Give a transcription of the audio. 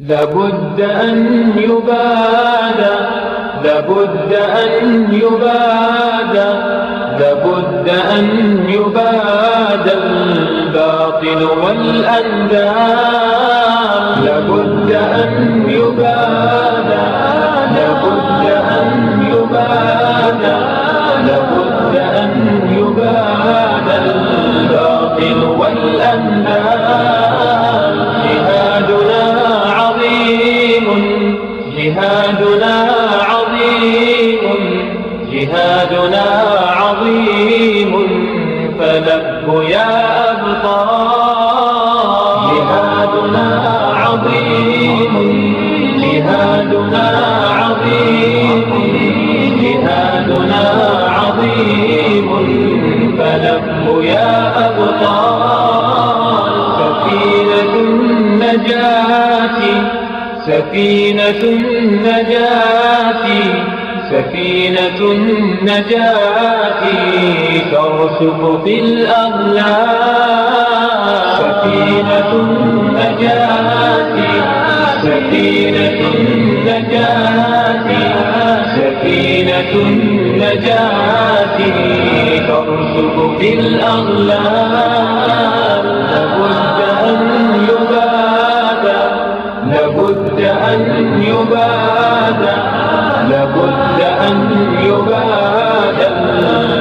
لابد أن يبادى لابد أن يبادى لابد أن يبادى الباطل والأنداد. لابد أن يبادى جهادنا عظيم جهادنا عظيم فلبوا يا أبطال. جهادنا عظيم جهادنا عظيم جهادنا عظيم فلبوا يا أبطال. سفينة النجاة سفينة النجاة سفينة النجاة ترسف في الأغلال. سفينة النجاة سفينة النجاة سفينة النجاة ترسف في الأغلال. لابد أن يبادى لابد أن أبطال